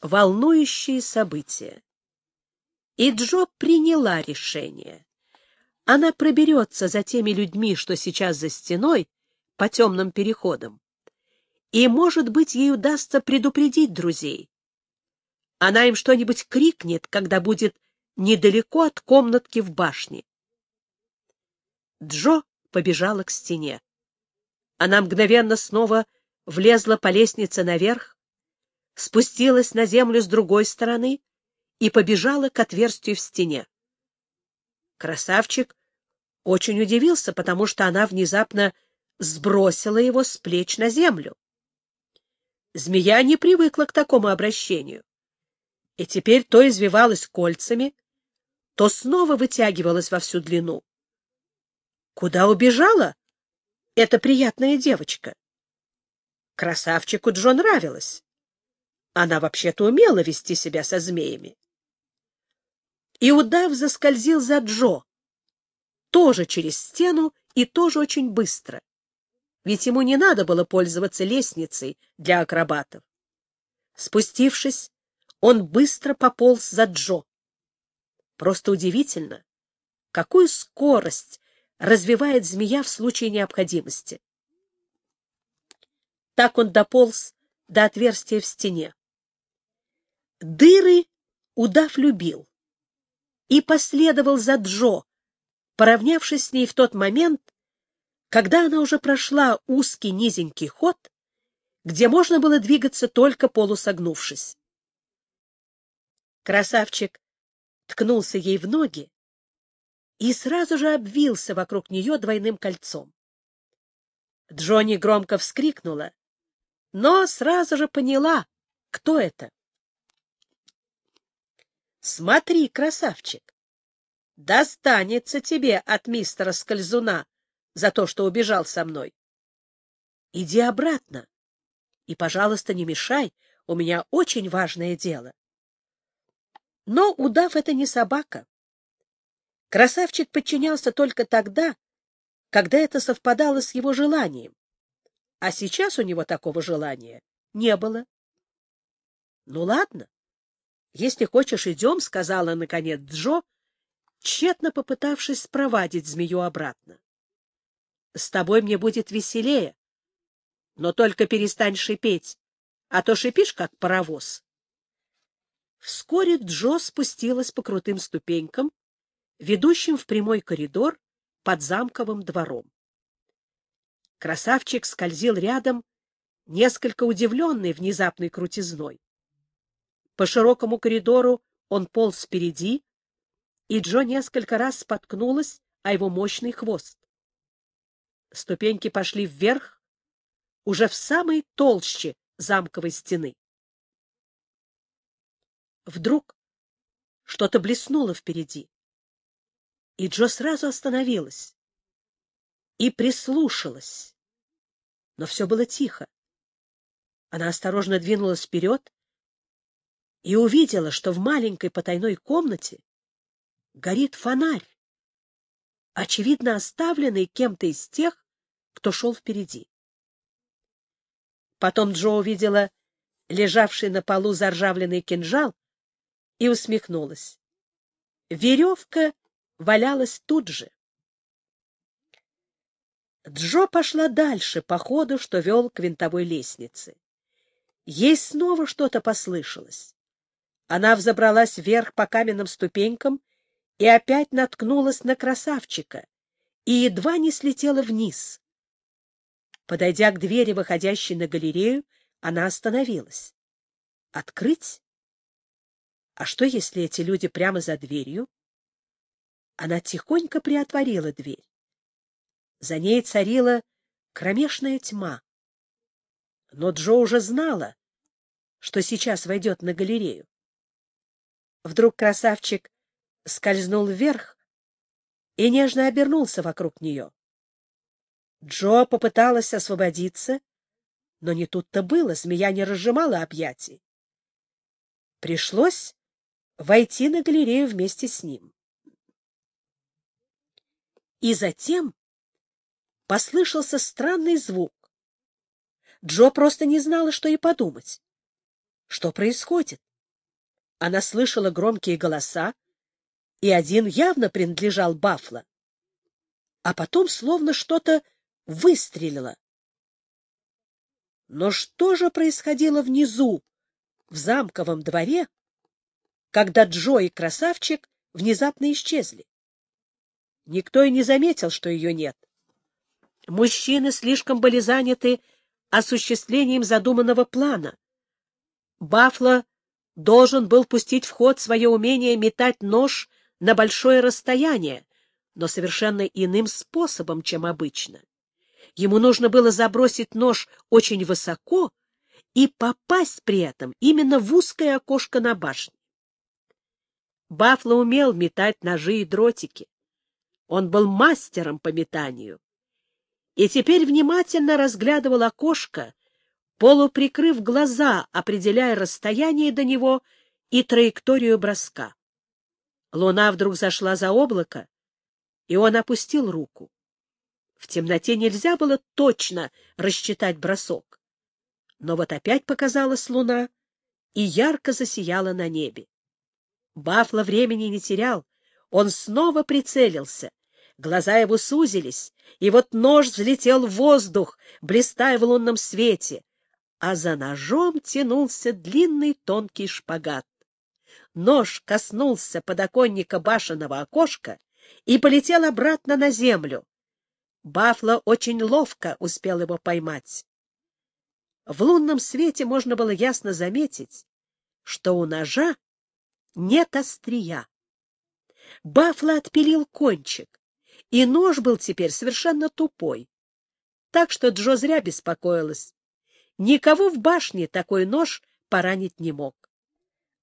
волнующие события. И Джо приняла решение. Она проберется за теми людьми, что сейчас за стеной, по темным переходам. И, может быть, ей удастся предупредить друзей. Она им что-нибудь крикнет, когда будет недалеко от комнатки в башне. Джо побежала к стене. Она мгновенно снова влезла по лестнице наверх, спустилась на землю с другой стороны и побежала к отверстию в стене. Красавчик очень удивился, потому что она внезапно сбросила его с плеч на землю. Змея не привыкла к такому обращению, и теперь то извивалась кольцами, то снова вытягивалась во всю длину. Куда убежала эта приятная девочка? Красавчику Джо нравилась. Она вообще-то умела вести себя со змеями. И удав заскользил за Джо, тоже через стену и тоже очень быстро. Ведь ему не надо было пользоваться лестницей для акробатов. Спустившись, он быстро пополз за Джо. Просто удивительно, какую скорость развивает змея в случае необходимости. Так он дополз до отверстия в стене. Дыры удав любил и последовал за Джо, поравнявшись с ней в тот момент, когда она уже прошла узкий низенький ход, где можно было двигаться только полусогнувшись. Красавчик ткнулся ей в ноги и сразу же обвился вокруг нее двойным кольцом. Джонни громко вскрикнула, но сразу же поняла, кто это. Смотри, красавчик, достанется тебе от мистера Скользуна за то, что убежал со мной. Иди обратно и, пожалуйста, не мешай, у меня очень важное дело. Но удав — это не собака. Красавчик подчинялся только тогда, когда это совпадало с его желанием. А сейчас у него такого желания не было. — Ну, ладно, если хочешь, идем, — сказала, наконец, Джо, тщетно попытавшись спровадить змею обратно. — С тобой мне будет веселее, но только перестань шипеть, а то шипишь, как паровоз. Вскоре Джо спустилась по крутым ступенькам, ведущим в прямой коридор под замковым двором. Красавчик скользил рядом, несколько удивленный внезапной крутизной. По широкому коридору он полз впереди, и Джо несколько раз споткнулась о его мощный хвост. Ступеньки пошли вверх, уже в самой толще замковой стены. Вдруг что-то блеснуло впереди, и Джо сразу остановилась и прислушалась. Но все было тихо. Она осторожно двинулась вперед и увидела, что в маленькой потайной комнате горит фонарь, очевидно оставленный кем-то из тех, кто шел впереди. Потом Джо увидела лежавший на полу заржавленный кинжал и усмехнулась. Веревка валялась тут же. Джо пошла дальше по ходу, что вел к винтовой лестнице. Ей снова что-то послышалось. Она взобралась вверх по каменным ступенькам и опять наткнулась на красавчика и едва не слетела вниз. Подойдя к двери, выходящей на галерею, она остановилась. Открыть? А что, если эти люди прямо за дверью? Она тихонько приотворила дверь. За ней царила кромешная тьма. Но Джо уже знала, что сейчас войдет на галерею. Вдруг красавчик скользнул вверх и нежно обернулся вокруг нее. Джо попыталась освободиться, но не тут-то было, змея не разжимала объятий. Пришлось войти на галерею вместе с ним. И затем послышался странный звук. Джо просто не знала, что и подумать. Что происходит? Она слышала громкие голоса, и один явно принадлежал Бафло. А потом словно что-то выстрелило. Но что же происходило внизу, в замковом дворе, когда Джо и красавчик внезапно исчезли? Никто и не заметил, что ее нет. Мужчины слишком были заняты осуществлением задуманного плана. Бафло должен был пустить в ход свое умение метать нож на большое расстояние, но совершенно иным способом, чем обычно. Ему нужно было забросить нож очень высоко и попасть при этом именно в узкое окошко на башне. Бафло умел метать ножи и дротики. Он был мастером по метанию. И теперь внимательно разглядывал окошко, полуприкрыв глаза, определяя расстояние до него и траекторию броска. Луна вдруг зашла за облако, и он опустил руку. В темноте нельзя было точно рассчитать бросок. Но вот опять показалась луна и ярко засияла на небе. Бафло времени не терял. Он снова прицелился. Глаза его сузились, и вот нож взлетел в воздух, блистая в лунном свете, а за ножом тянулся длинный тонкий шпагат. Нож коснулся подоконника башенного окошка и полетел обратно на землю. Бафло очень ловко успел его поймать. В лунном свете можно было ясно заметить, что у ножа нет острия. Бафло отпилил кончик, и нож был теперь совершенно тупой. Так что Джо зря беспокоилась. Никого в башне такой нож поранить не мог.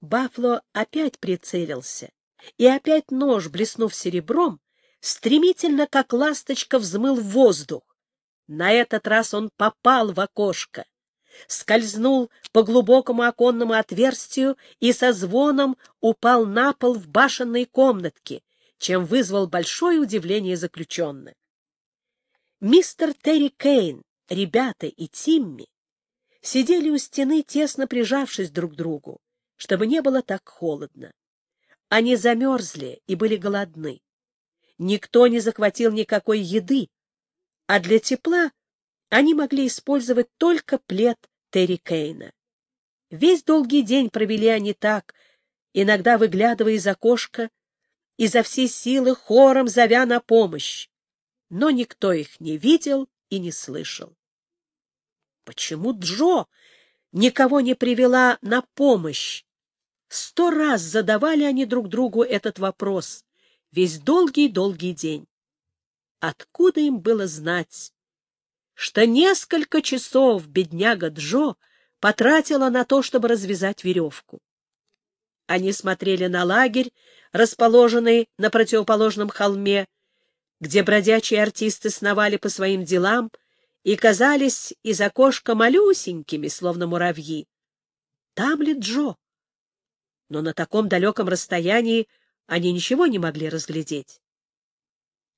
Бафло опять прицелился, и опять нож, блеснув серебром, стремительно, как ласточка, взмыл в воздух. На этот раз он попал в окошко, скользнул по глубокому оконному отверстию и со звоном упал на пол в башенной комнатке, чем вызвал большое удивление заключенных. Мистер Терри Кейн, ребята и Тимми сидели у стены, тесно прижавшись друг к другу, чтобы не было так холодно. Они замерзли и были голодны. Никто не захватил никакой еды, а для тепла они могли использовать только плед Терри Кейна. Весь долгий день провели они так, иногда выглядывая из окошка, изо всей силы хором зовя на помощь. Но никто их не видел и не слышал. Почему Джо никого не привела на помощь? Сто раз задавали они друг другу этот вопрос, весь долгий-долгий день. Откуда им было знать, что несколько часов бедняга Джо потратила на то, чтобы развязать веревку? Они смотрели на лагерь, расположенный на противоположном холме, где бродячие артисты сновали по своим делам и казались из окошка малюсенькими, словно муравьи. Там ли Джо? Но на таком далеком расстоянии они ничего не могли разглядеть.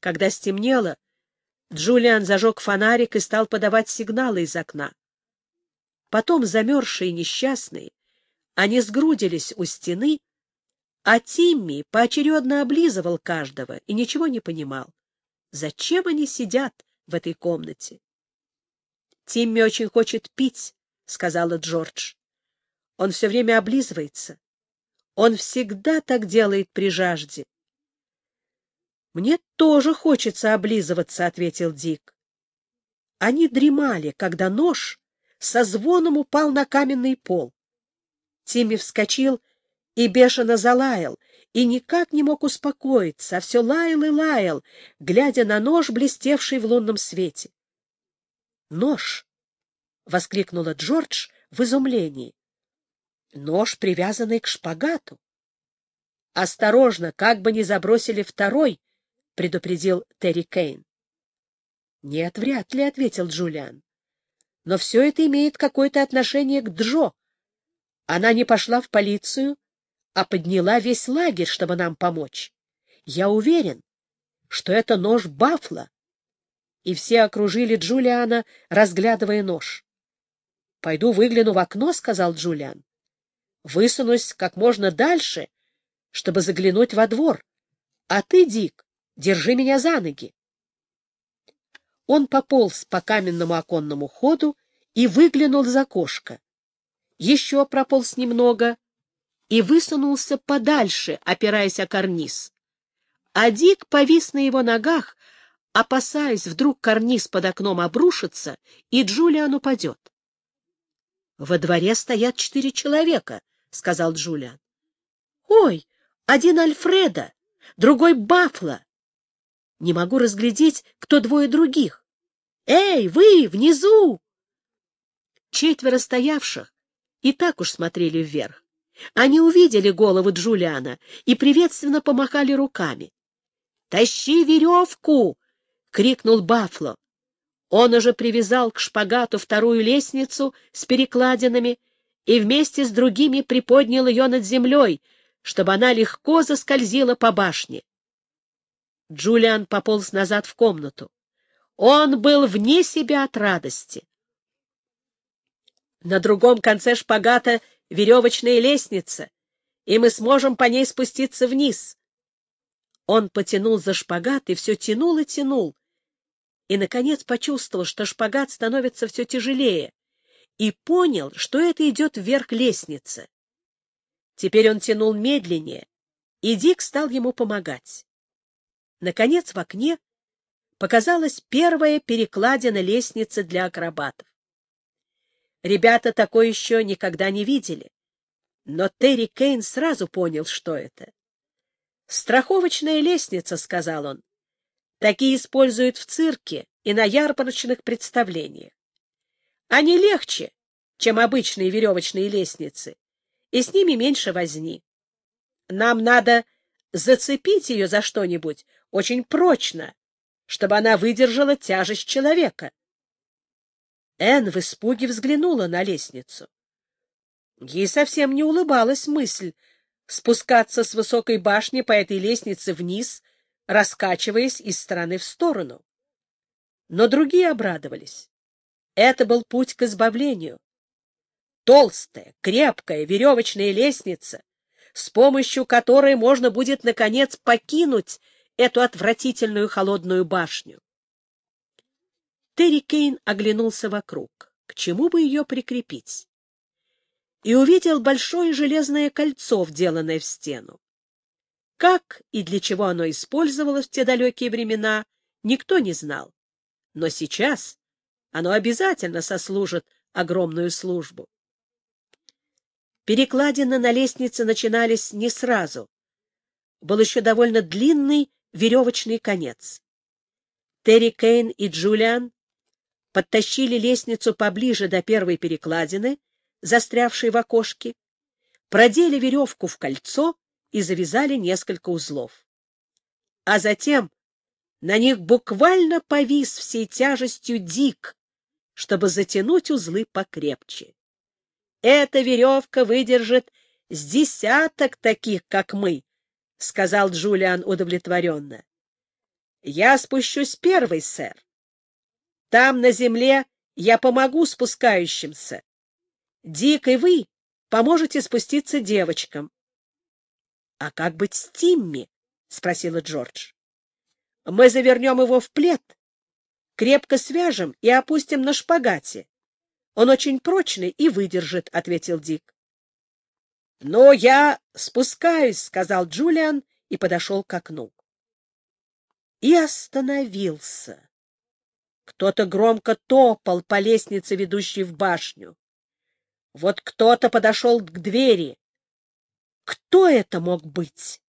Когда стемнело, Джулиан зажег фонарик и стал подавать сигналы из окна. Потом, замерзшие и несчастные, они сгрудились у стены, а Тимми поочередно облизывал каждого и ничего не понимал. Зачем они сидят в этой комнате? — Тимми очень хочет пить, — сказала Джордж. Он все время облизывается. Он всегда так делает при жажде. — Мне тоже хочется облизываться, — ответил Дик. Они дремали, когда нож со звоном упал на каменный пол. Тимми вскочил и бешено залаял, и никак не мог успокоиться, а все лаял и лаял, глядя на нож, блестевший в лунном свете. «Нож!» — воскликнула Джордж в изумлении. Нож, привязанный к шпагату. — Осторожно, как бы не забросили второй, — предупредил Терри Кейн. — Нет, вряд ли, — ответил Джулиан. — Но все это имеет какое-то отношение к Джо. Она не пошла в полицию, а подняла весь лагерь, чтобы нам помочь. Я уверен, что это нож Бафла. И все окружили Джулиана, разглядывая нож. — Пойду выгляну в окно, — сказал Джулиан. высунусь как можно дальше, чтобы заглянуть во двор. А ты, Дик, держи меня за ноги. Он пополз по каменному оконному ходу и выглянул за окошко. Еще прополз немного и высунулся подальше, опираясь о карниз. А Дик повис на его ногах, опасаясь, вдруг карниз под окном обрушится, и Джулиан упадет. — Во дворе стоят четыре человека, — сказал Джулиан. — Ой, один Альфреда, другой Бафло. Не могу разглядеть, кто двое других. Эй, вы, внизу! Четверо стоявших и так уж смотрели вверх. Они увидели голову Джулиана и приветственно помахали руками. «Тащи веревку!» — крикнул Бафло. Он уже привязал к шпагату вторую лестницу с перекладинами и вместе с другими приподнял ее над землей, чтобы она легко заскользила по башне. Джулиан пополз назад в комнату. Он был вне себя от радости. На другом конце шпагата веревочная лестница, и мы сможем по ней спуститься вниз. Он потянул за шпагат и все тянул и тянул, и, наконец, почувствовал, что шпагат становится все тяжелее, и понял, что это идет вверх лестницы. Теперь он тянул медленнее, и Дик стал ему помогать. Наконец в окне показалась первая перекладина лестницы для акробатов. Ребята такое еще никогда не видели, но Терри Кейн сразу понял, что это. «Страховочная лестница», — сказал он. «Такие используют в цирке и на ярмарочных представлениях. Они легче, чем обычные веревочные лестницы, и с ними меньше возни. Нам надо зацепить ее за что-нибудь очень прочно, чтобы она выдержала тяжесть человека». Энн в испуге взглянула на лестницу. Ей совсем не улыбалась мысль, спускаться с высокой башни по этой лестнице вниз, раскачиваясь из стороны в сторону. Но другие обрадовались. Это был путь к избавлению. Толстая, крепкая веревочная лестница, с помощью которой можно будет, наконец, покинуть эту отвратительную холодную башню. Терри Кейн оглянулся вокруг. К чему бы ее прикрепить? И увидел большое железное кольцо, вделанное в стену. Как и для чего оно использовалось в те далекие времена, никто не знал. Но сейчас оно обязательно сослужит огромную службу. Перекладины на лестнице начинались не сразу. Был еще довольно длинный веревочный конец. Терри Кейн и Джулиан подтащили лестницу поближе до первой перекладины застрявший в окошке, продели веревку в кольцо и завязали несколько узлов. А затем на них буквально повис всей тяжестью дик, чтобы затянуть узлы покрепче. Эта веревка выдержит с десяток таких, как мы, — сказал Джулиан удовлетворенно. — Я спущусь первый, сэр. Там, на земле, я помогу спускающимся, Дик и вы поможете спуститься девочкам. — А как быть с Тимми? — спросила Джордж. — Мы завернем его в плед, крепко свяжем и опустим на шпагате. Он очень прочный и выдержит, — ответил Дик. — Но я спускаюсь, — сказал Джулиан и подошел к окну. И остановился. Кто-то громко топал по лестнице, ведущей в башню. Вот кто-то подошел к двери. Кто это мог быть?